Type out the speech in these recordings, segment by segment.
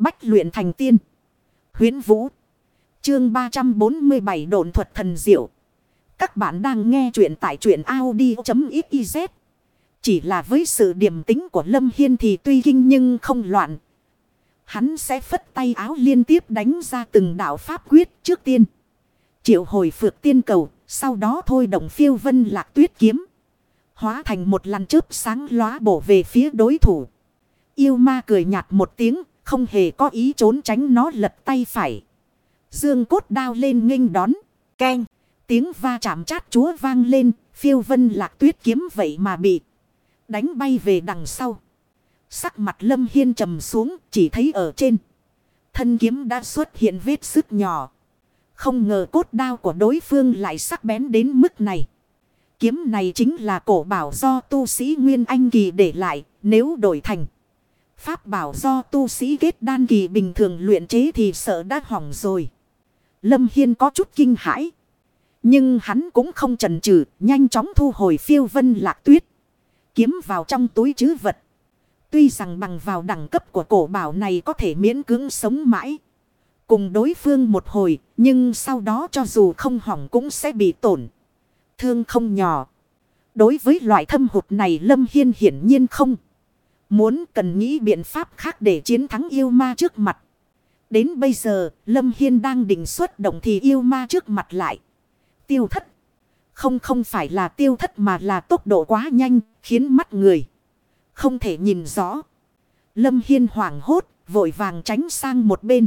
Bách luyện thành tiên. Huyến Vũ. Chương 347 độn thuật thần diệu. Các bạn đang nghe truyện tại truyện Audi.xyz. Chỉ là với sự điềm tính của Lâm Hiên thì tuy kinh nhưng không loạn. Hắn sẽ phất tay áo liên tiếp đánh ra từng đạo pháp quyết trước tiên. Triệu hồi phược tiên cầu, sau đó thôi động phiêu vân lạc tuyết kiếm. Hóa thành một làn chớp sáng lóa bổ về phía đối thủ. Yêu ma cười nhạt một tiếng, không hề có ý trốn tránh nó lật tay phải. Dương cốt đao lên nghênh đón. Keng. Tiếng va chạm chát chúa vang lên. Phiêu vân lạc tuyết kiếm vậy mà bị. Đánh bay về đằng sau. Sắc mặt lâm hiên trầm xuống. Chỉ thấy ở trên. Thân kiếm đã xuất hiện vết sức nhỏ. Không ngờ cốt đao của đối phương lại sắc bén đến mức này. Kiếm này chính là cổ bảo do tu sĩ Nguyên Anh Kỳ để lại. Nếu đổi thành. Pháp bảo do tu sĩ kết đan kỳ bình thường luyện chế thì sợ đã hỏng rồi. Lâm Hiên có chút kinh hãi. Nhưng hắn cũng không chần chừ, nhanh chóng thu hồi phiêu vân lạc tuyết. Kiếm vào trong túi chứ vật. Tuy rằng bằng vào đẳng cấp của cổ bảo này có thể miễn cưỡng sống mãi. Cùng đối phương một hồi, nhưng sau đó cho dù không hỏng cũng sẽ bị tổn. Thương không nhỏ. Đối với loại thâm hụt này Lâm Hiên hiển nhiên không. Muốn cần nghĩ biện pháp khác để chiến thắng yêu ma trước mặt. Đến bây giờ, Lâm Hiên đang định xuất động thì yêu ma trước mặt lại. Tiêu thất. Không không phải là tiêu thất mà là tốc độ quá nhanh, khiến mắt người. Không thể nhìn rõ. Lâm Hiên hoảng hốt, vội vàng tránh sang một bên.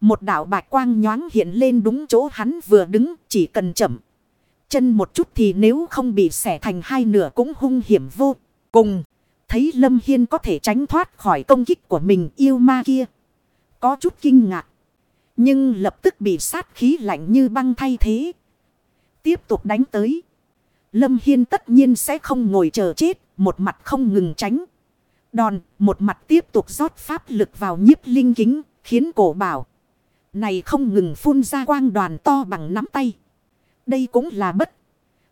Một đảo bạch quang nhoáng hiện lên đúng chỗ hắn vừa đứng, chỉ cần chậm. Chân một chút thì nếu không bị xẻ thành hai nửa cũng hung hiểm vô cùng. Thấy Lâm Hiên có thể tránh thoát khỏi công kích của mình yêu ma kia. Có chút kinh ngạc. Nhưng lập tức bị sát khí lạnh như băng thay thế. Tiếp tục đánh tới. Lâm Hiên tất nhiên sẽ không ngồi chờ chết. Một mặt không ngừng tránh. Đòn. Một mặt tiếp tục rót pháp lực vào nhiếp linh kính. Khiến cổ bảo. Này không ngừng phun ra quang đoàn to bằng nắm tay. Đây cũng là bất.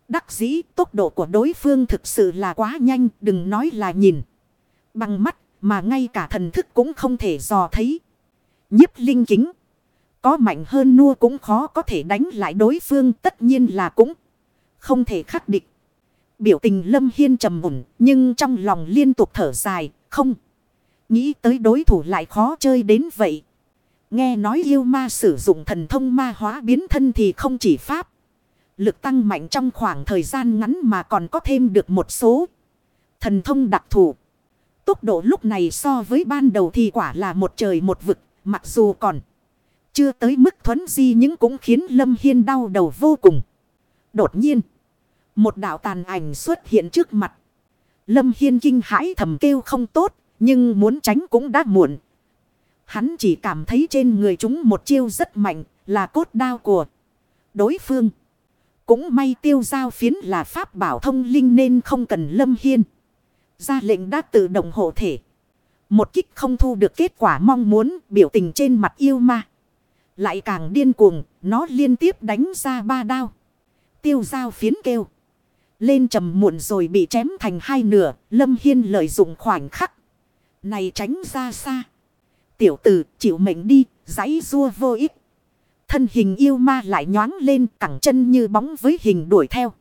Đắc dĩ tốc độ của đối phương thực sự là quá nhanh. Đừng nói là nhìn. Bằng mắt mà ngay cả thần thức cũng không thể dò thấy. Nhiếp linh kính. Có mạnh hơn nua cũng khó có thể đánh lại đối phương tất nhiên là cũng không thể khắc địch. Biểu tình lâm hiên trầm mùn nhưng trong lòng liên tục thở dài, không. Nghĩ tới đối thủ lại khó chơi đến vậy. Nghe nói yêu ma sử dụng thần thông ma hóa biến thân thì không chỉ pháp. Lực tăng mạnh trong khoảng thời gian ngắn mà còn có thêm được một số thần thông đặc thù. Tốc độ lúc này so với ban đầu thì quả là một trời một vực. Mặc dù còn chưa tới mức thuấn di nhưng cũng khiến Lâm Hiên đau đầu vô cùng. Đột nhiên, một đạo tàn ảnh xuất hiện trước mặt. Lâm Hiên kinh hãi thầm kêu không tốt, nhưng muốn tránh cũng đã muộn. Hắn chỉ cảm thấy trên người chúng một chiêu rất mạnh, là cốt đao của đối phương. Cũng may tiêu giao phiến là pháp bảo thông linh nên không cần Lâm Hiên. Ra lệnh đã tự động hộ thể. Một kích không thu được kết quả mong muốn biểu tình trên mặt yêu ma. Lại càng điên cuồng, nó liên tiếp đánh ra ba đao. Tiêu giao phiến kêu. Lên trầm muộn rồi bị chém thành hai nửa, Lâm Hiên lợi dụng khoảnh khắc. Này tránh ra xa. Tiểu tử chịu mệnh đi, giấy rua vô ích. Thân hình yêu ma lại nhoáng lên cẳng chân như bóng với hình đuổi theo.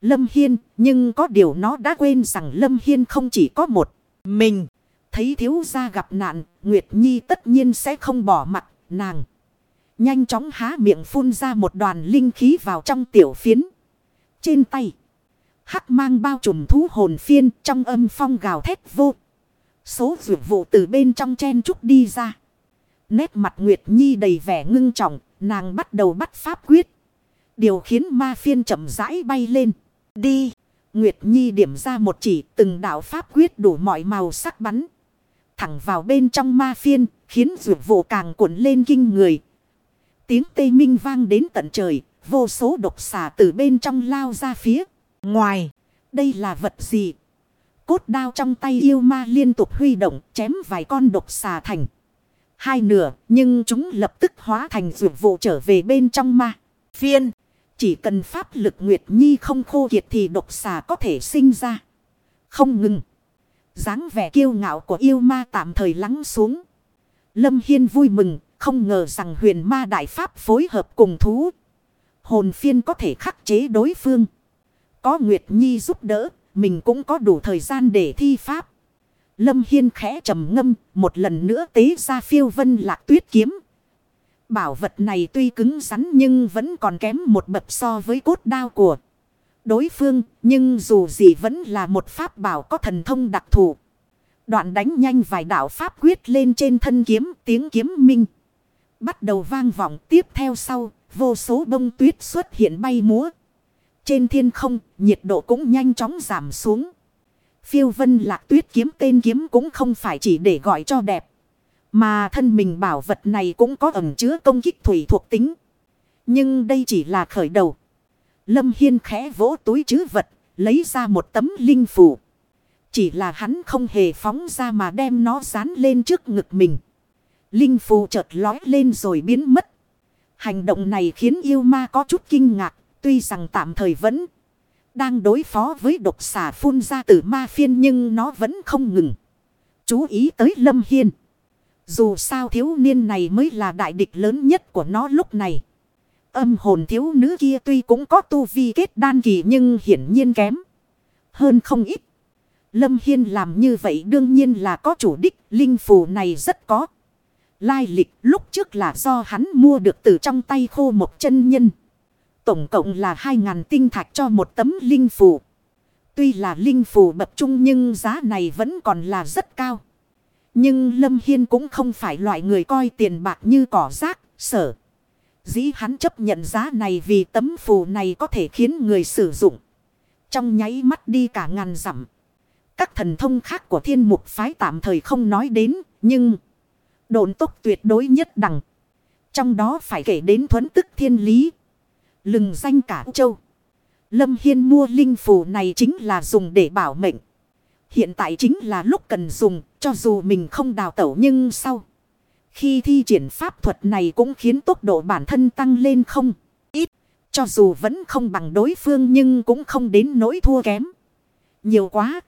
Lâm Hiên, nhưng có điều nó đã quên rằng Lâm Hiên không chỉ có một mình. Thấy thiếu gia gặp nạn, Nguyệt Nhi tất nhiên sẽ không bỏ mặt nàng. Nhanh chóng há miệng phun ra một đoàn linh khí vào trong tiểu phiến. Trên tay. Hắc mang bao trùm thú hồn phiên trong âm phong gào thét vô. Số vượt vụ từ bên trong chen trúc đi ra. Nét mặt Nguyệt Nhi đầy vẻ ngưng trọng, nàng bắt đầu bắt pháp quyết. Điều khiến ma phiên chậm rãi bay lên. Đi! Nguyệt Nhi điểm ra một chỉ từng đạo pháp quyết đủ mọi màu sắc bắn thẳng vào bên trong ma phiên, khiến rượu vụ càng cuộn lên kinh người. Tiếng tê minh vang đến tận trời, vô số độc xà từ bên trong lao ra phía. Ngoài, đây là vật gì? Cốt đao trong tay yêu ma liên tục huy động, chém vài con độc xà thành. Hai nửa, nhưng chúng lập tức hóa thành dược vụ trở về bên trong ma. Phiên, chỉ cần pháp lực Nguyệt Nhi không khô kiệt thì độc xà có thể sinh ra. Không ngừng dáng vẻ kiêu ngạo của yêu ma tạm thời lắng xuống. Lâm Hiên vui mừng, không ngờ rằng huyền ma đại pháp phối hợp cùng thú. Hồn phiên có thể khắc chế đối phương. Có Nguyệt Nhi giúp đỡ, mình cũng có đủ thời gian để thi pháp. Lâm Hiên khẽ trầm ngâm, một lần nữa tế ra phiêu vân lạc tuyết kiếm. Bảo vật này tuy cứng rắn nhưng vẫn còn kém một bậc so với cốt đao của đối phương. Nhưng dù gì vẫn là một pháp bảo có thần thông đặc thù. Đoạn đánh nhanh vài đạo pháp quyết lên trên thân kiếm tiếng kiếm minh. Bắt đầu vang vọng tiếp theo sau, vô số bông tuyết xuất hiện bay múa. Trên thiên không, nhiệt độ cũng nhanh chóng giảm xuống. Phiêu vân lạc tuyết kiếm tên kiếm cũng không phải chỉ để gọi cho đẹp. Mà thân mình bảo vật này cũng có ẩm chứa công kích thủy thuộc tính. Nhưng đây chỉ là khởi đầu. Lâm Hiên khẽ vỗ túi chứ vật, lấy ra một tấm linh phủ. Chỉ là hắn không hề phóng ra mà đem nó dán lên trước ngực mình. Linh phù chợt lói lên rồi biến mất. Hành động này khiến yêu ma có chút kinh ngạc. Tuy rằng tạm thời vẫn đang đối phó với độc xà phun ra từ ma phiên nhưng nó vẫn không ngừng. Chú ý tới Lâm Hiên. Dù sao thiếu niên này mới là đại địch lớn nhất của nó lúc này. Âm hồn thiếu nữ kia tuy cũng có tu vi kết đan kỳ nhưng hiển nhiên kém. Hơn không ít. Lâm Hiên làm như vậy đương nhiên là có chủ đích. Linh phù này rất có. Lai lịch lúc trước là do hắn mua được từ trong tay khô một chân nhân. Tổng cộng là 2.000 tinh thạch cho một tấm linh phù. Tuy là linh phù bậc trung nhưng giá này vẫn còn là rất cao. Nhưng Lâm Hiên cũng không phải loại người coi tiền bạc như cỏ rác, sở. Dĩ hắn chấp nhận giá này vì tấm phù này có thể khiến người sử dụng. Trong nháy mắt đi cả ngàn dặm. Các thần thông khác của thiên mục phái tạm thời không nói đến, nhưng độn tốc tuyệt đối nhất đẳng. Trong đó phải kể đến thuấn tức thiên lý. Lừng danh cả châu. Lâm Hiên mua linh phù này chính là dùng để bảo mệnh. Hiện tại chính là lúc cần dùng, cho dù mình không đào tẩu nhưng sau. Khi thi triển pháp thuật này cũng khiến tốc độ bản thân tăng lên không ít. Cho dù vẫn không bằng đối phương nhưng cũng không đến nỗi thua kém. Nhiều quá.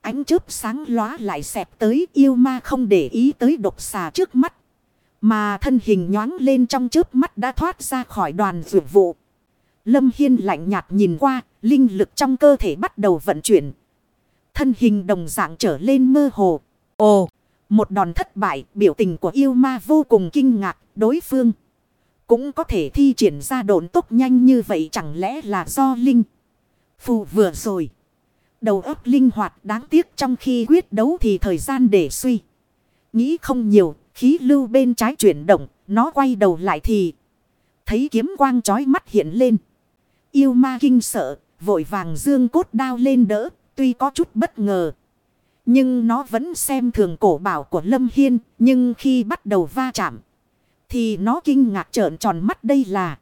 Ánh chớp sáng lóa lại xẹp tới yêu ma không để ý tới độc xà trước mắt. Mà thân hình nhoáng lên trong chớp mắt đã thoát ra khỏi đoàn vượt vụ. Lâm Hiên lạnh nhạt nhìn qua, linh lực trong cơ thể bắt đầu vận chuyển. Thân hình đồng dạng trở lên mơ hồ. Ồ, một đòn thất bại, biểu tình của yêu ma vô cùng kinh ngạc, đối phương. Cũng có thể thi triển ra độn tốc nhanh như vậy chẳng lẽ là do linh. Phù vừa rồi. Đầu óc linh hoạt đáng tiếc trong khi quyết đấu thì thời gian để suy. Nghĩ không nhiều, khí lưu bên trái chuyển động, nó quay đầu lại thì. Thấy kiếm quang chói mắt hiện lên. Yêu ma kinh sợ, vội vàng dương cốt đao lên đỡ, tuy có chút bất ngờ. Nhưng nó vẫn xem thường cổ bảo của Lâm Hiên, nhưng khi bắt đầu va chạm, thì nó kinh ngạc trợn tròn mắt đây là...